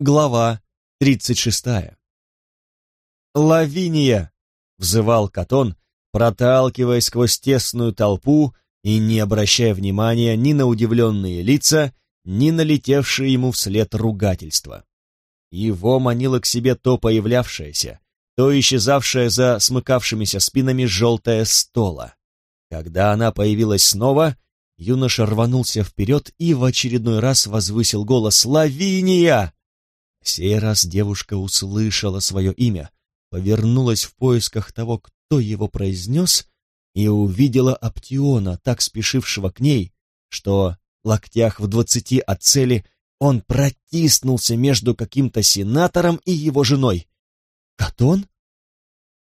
Глава тридцать шестая. «Лавиния!» — взывал Катон, проталкиваясь сквозь тесную толпу и не обращая внимания ни на удивленные лица, ни на летевшие ему вслед ругательства. Его манило к себе то появлявшееся, то исчезавшая за смыкавшимися спинами желтая стола. Когда она появилась снова, юноша рванулся вперед и в очередной раз возвысил голос «Лавиния!». Сей раз девушка услышала свое имя, повернулась в поисках того, кто его произнес, и увидела Аптиона, так спешившего к ней, что, локтях в двадцати от цели, он протиснулся между каким-то сенатором и его женой. «Катон?»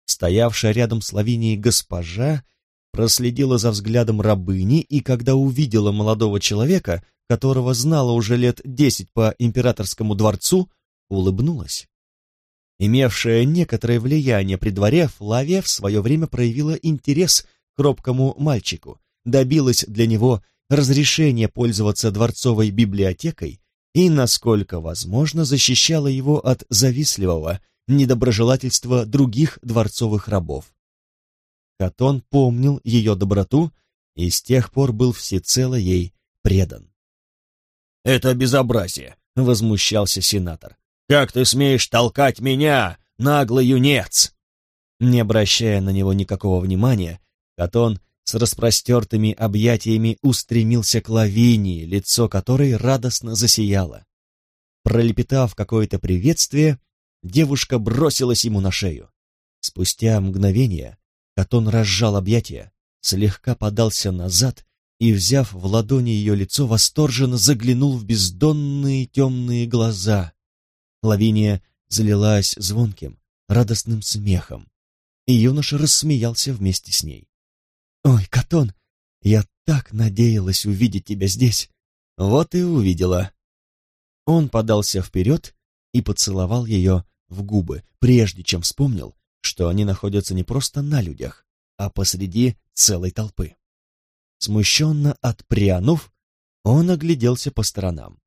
Стоявшая рядом с Лавинией госпожа проследила за взглядом рабыни и, когда увидела молодого человека, которого знала уже лет десять по императорскому дворцу, улыбнулась. Имевшая некоторое влияние при дворе, Флавия в свое время проявила интерес к робкому мальчику, добилась для него разрешения пользоваться дворцовой библиотекой и, насколько возможно, защищала его от завистливого, недоброжелательства других дворцовых рабов. Катон помнил ее доброту и с тех пор был всецело ей предан. «Это безобразие!» — возмущался сенатор. «Как ты смеешь толкать меня, наглый юнец?» Не обращая на него никакого внимания, Катон с распростертыми объятиями устремился к Лавинии, лицо которой радостно засияло. Пролепетав какое-то приветствие, девушка бросилась ему на шею. Спустя мгновение Катон разжал объятия, слегка подался назад и, взяв в ладони ее лицо, восторженно заглянул в бездонные темные глаза. Лавиния залилась звонким, радостным смехом, и юноша рассмеялся вместе с ней. «Ой, Катон, я так надеялась увидеть тебя здесь!» «Вот и увидела!» Он подался вперед и поцеловал ее в губы, прежде чем вспомнил, что они находятся не просто на людях, а посреди целой толпы. Смущенно отпрянув, он огляделся по сторонам.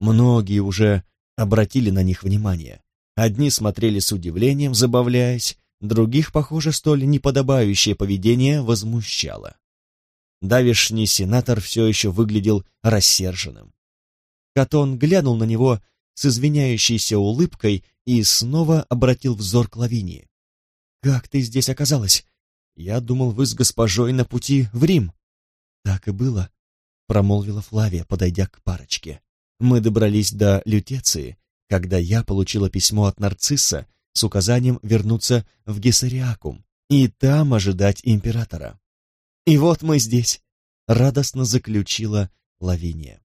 Многие уже обратили на них внимание. Одни смотрели с удивлением, забавляясь, других, похоже, столь неподобающее поведение возмущало. Давишний сенатор все еще выглядел рассерженным. Катон глянул на него с извиняющейся улыбкой и снова обратил взор к Лавинии. «Как ты здесь оказалась? Я думал, вы с госпожой на пути в Рим». «Так и было», — промолвила Флавия, подойдя к парочке. «Мы добрались до Лютеции, когда я получила письмо от нарцисса с указанием вернуться в Гессариакум и там ожидать императора. И вот мы здесь», — радостно заключила Лавиния.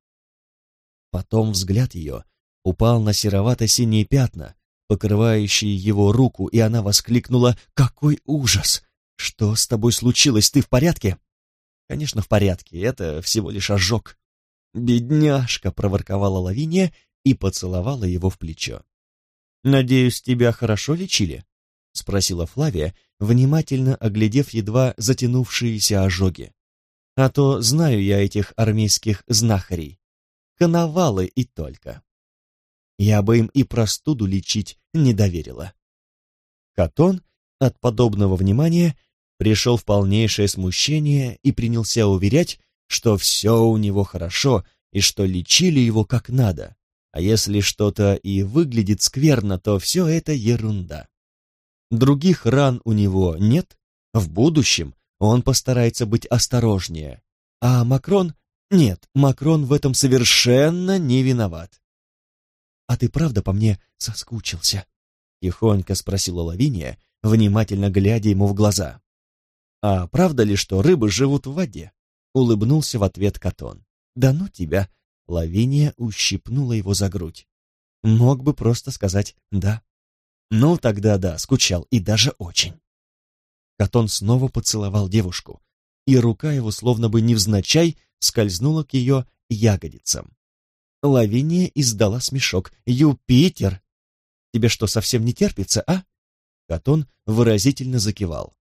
Потом взгляд ее упал на серовато-синие пятна, покрывающие его руку, и она воскликнула «Какой ужас! Что с тобой случилось? Ты в порядке?» «Конечно, в порядке. Это всего лишь ожог». «Бедняжка!» — проворковала Лавиния и поцеловала его в плечо. «Надеюсь, тебя хорошо лечили?» — спросила Флавия, внимательно оглядев едва затянувшиеся ожоги. «А то знаю я этих армейских знахарей. Коновалы и только» я бы им и простуду лечить не доверила. Катон от подобного внимания пришел в полнейшее смущение и принялся уверять, что все у него хорошо и что лечили его как надо, а если что-то и выглядит скверно, то все это ерунда. Других ран у него нет, в будущем он постарается быть осторожнее, а Макрон... Нет, Макрон в этом совершенно не виноват. «А ты правда по мне соскучился?» — тихонько спросила Лавиния, внимательно глядя ему в глаза. «А правда ли, что рыбы живут в воде?» — улыбнулся в ответ Катон. «Да ну тебя!» — Лавиния ущипнула его за грудь. Мог бы просто сказать «да». «Ну, тогда да, скучал, и даже очень». Катон снова поцеловал девушку, и рука его, словно бы невзначай, скользнула к ее ягодицам. Лавиния издала смешок. «Юпитер! Тебе что, совсем не терпится, а?» Катон выразительно закивал.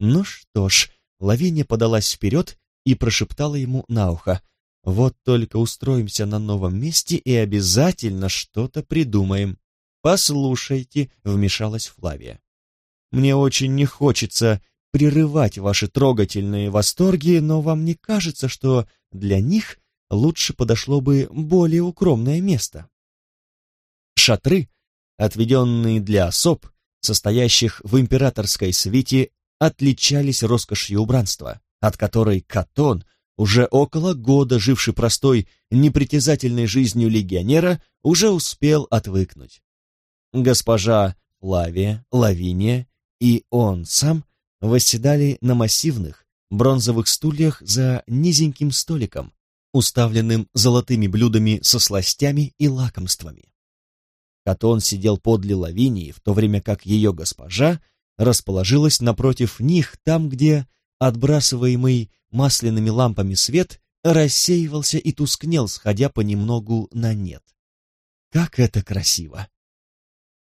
«Ну что ж», Лавиния подалась вперед и прошептала ему на ухо. Вот только устроимся на новом месте и обязательно что-то придумаем. Послушайте, вмешалась Флавия. Мне очень не хочется прерывать ваши трогательные восторги, но вам не кажется, что для них лучше подошло бы более укромное место? Шатры, отведенные для особ, состоящих в императорской свите, отличались роскошью убранства, от которой Катон уже около года живший простой, непритязательной жизнью легионера, уже успел отвыкнуть. Госпожа Флавия, Лавиния и он сам восседали на массивных бронзовых стульях за низеньким столиком, уставленным золотыми блюдами со сластями и лакомствами. Катон сидел подле Лавинии, в то время как ее госпожа расположилась напротив них, там, где отбрасываемый масляными лампами свет рассеивался и тускнел, сходя понемногу на нет. Как это красиво!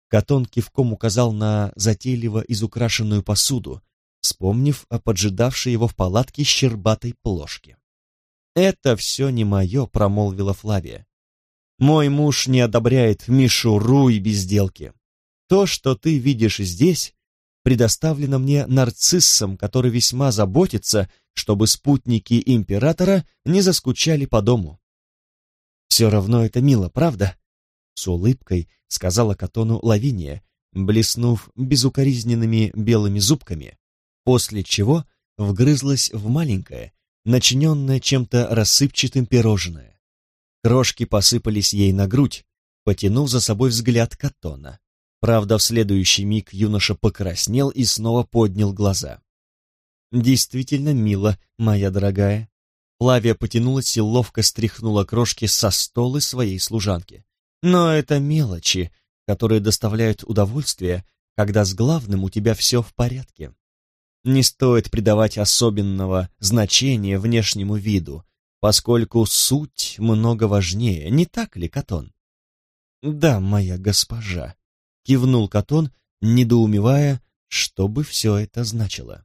Катон кивком указал на затейливо изукрашенную посуду, вспомнив о поджидавшей его в палатке щербатой плошке. «Это все не мое», — промолвила Флавия. «Мой муж не одобряет мишуру и безделки. То, что ты видишь здесь, предоставлено мне нарциссом, который весьма заботится, чтобы спутники императора не заскучали по дому. «Все равно это мило, правда?» С улыбкой сказала Катону Лавиния, блеснув безукоризненными белыми зубками, после чего вгрызлась в маленькое, начиненное чем-то рассыпчатым пирожное. Крошки посыпались ей на грудь, потянув за собой взгляд Катона. Правда, в следующий миг юноша покраснел и снова поднял глаза. «Действительно мило, моя дорогая». Флавия потянулась и ловко стряхнула крошки со столы своей служанки. «Но это мелочи, которые доставляют удовольствие, когда с главным у тебя все в порядке. Не стоит придавать особенного значения внешнему виду, поскольку суть много важнее, не так ли, Катон?» «Да, моя госпожа», — кивнул Катон, недоумевая, что бы все это значило.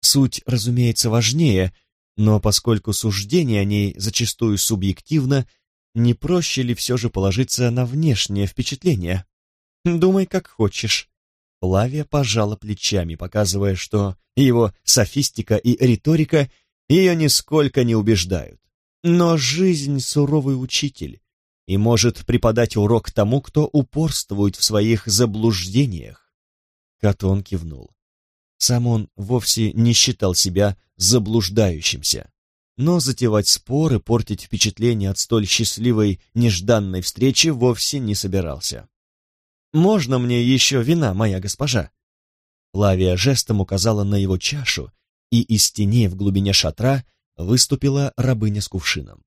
Суть, разумеется, важнее, но поскольку суждение о ней зачастую субъективно, не проще ли все же положиться на внешнее впечатление? Думай, как хочешь. Лавия пожала плечами, показывая, что его софистика и риторика ее нисколько не убеждают. Но жизнь — суровый учитель и может преподать урок тому, кто упорствует в своих заблуждениях. Катон кивнул. Сам он вовсе не считал себя заблуждающимся. Но затевать споры, портить впечатление от столь счастливой, нежданной встречи вовсе не собирался. «Можно мне еще вина, моя госпожа?» Лавия жестом указала на его чашу, и из теней в глубине шатра выступила рабыня с кувшином.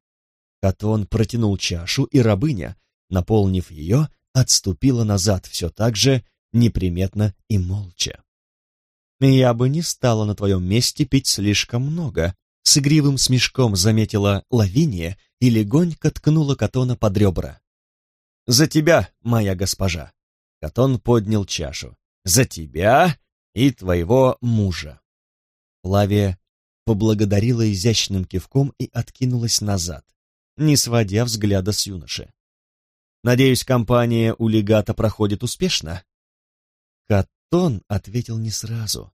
Катон протянул чашу, и рабыня, наполнив ее, отступила назад все так же неприметно и молча. «Я бы не стала на твоем месте пить слишком много», с игривым смешком заметила Лавиния и легонько ткнула Катона под ребра. «За тебя, моя госпожа!» Катон поднял чашу. «За тебя и твоего мужа!» Лавия поблагодарила изящным кивком и откинулась назад, не сводя взгляда с юноши. «Надеюсь, компания у легата проходит успешно?» Катон ответил не сразу.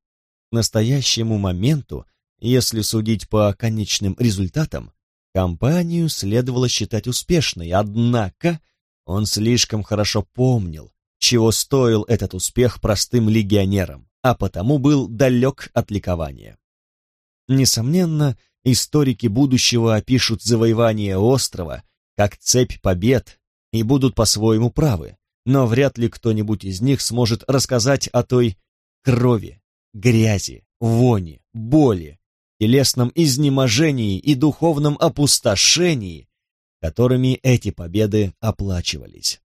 К настоящему моменту, если судить по конечным результатам, компанию следовало считать успешной, однако он слишком хорошо помнил, чего стоил этот успех простым легионерам, а потому был далек от ликования. Несомненно, историки будущего опишут завоевание острова как цепь побед и будут по-своему правы, но вряд ли кто-нибудь из них сможет рассказать о той крови, грязи, вони, боли, телесном изнеможении и духовном опустошении, которыми эти победы оплачивались.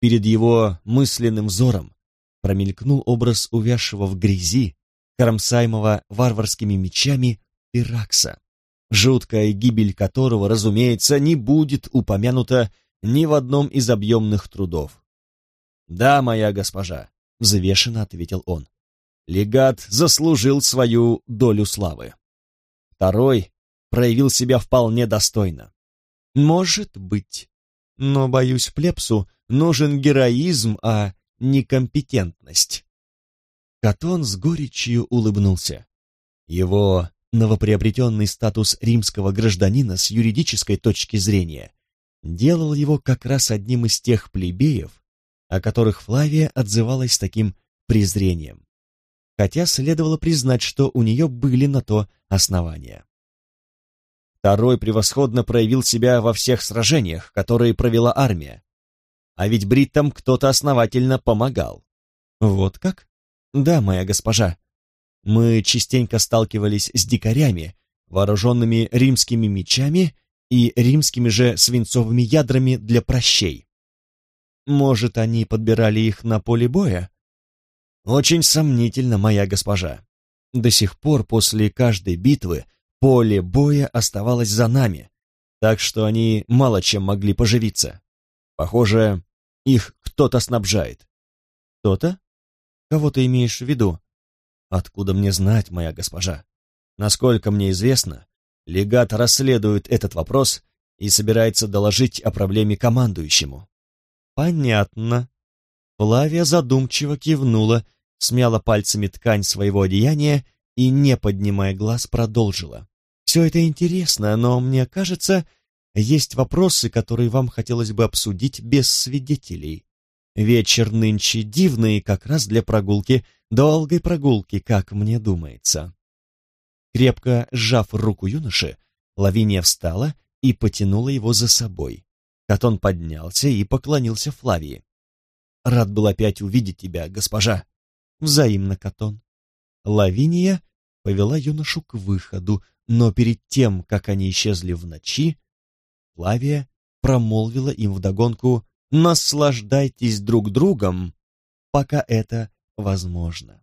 Перед его мысленным взором промелькнул образ увязшего в грязи, кромсаемого варварскими мечами Пиракса, жуткая гибель которого, разумеется, не будет упомянута ни в одном из объемных трудов. «Да, моя госпожа», — взвешенно ответил он, — «легат заслужил свою долю славы». Второй, проявил себя вполне достойно. Может быть, но, боюсь, плебсу нужен героизм, а не компетентность. Катон с горечью улыбнулся. Его новоприобретенный статус римского гражданина с юридической точки зрения делал его как раз одним из тех плебеев, о которых Флавия отзывалась таким презрением. Хотя следовало признать, что у нее были на то основания. Второй превосходно проявил себя во всех сражениях, которые провела армия. А ведь бриттам кто-то основательно помогал. Вот как? Да, моя госпожа. Мы частенько сталкивались с дикарями, вооруженными римскими мечами и римскими же свинцовыми ядрами для прощей. Может, они подбирали их на поле боя? Очень сомнительно, моя госпожа. До сих пор после каждой битвы поле боя оставалось за нами, так что они мало чем могли поживиться. Похоже, их кто-то снабжает. Кто-то? Кого ты имеешь в виду? Откуда мне знать, моя госпожа? Насколько мне известно, легат расследует этот вопрос и собирается доложить о проблеме командующему. Понятно. Флавия задумчиво кивнула, смяла пальцами ткань своего одеяния и, не поднимая глаз, продолжила. Все это интересно, но мне кажется, есть вопросы, которые вам хотелось бы обсудить без свидетелей. Вечер нынче дивный как раз для прогулки, долгой прогулки, как мне думается. Крепко сжав руку юноши, Лавиния встала и потянула его за собой. Катон поднялся и поклонился Флавии. «Рад был опять увидеть тебя, госпожа». «Взаимно, Катон». Лавиния повела юношу к выходу, но перед тем, как они исчезли в ночи, Флавия промолвила им вдогонку «Наслаждайтесь друг другом, пока это возможно».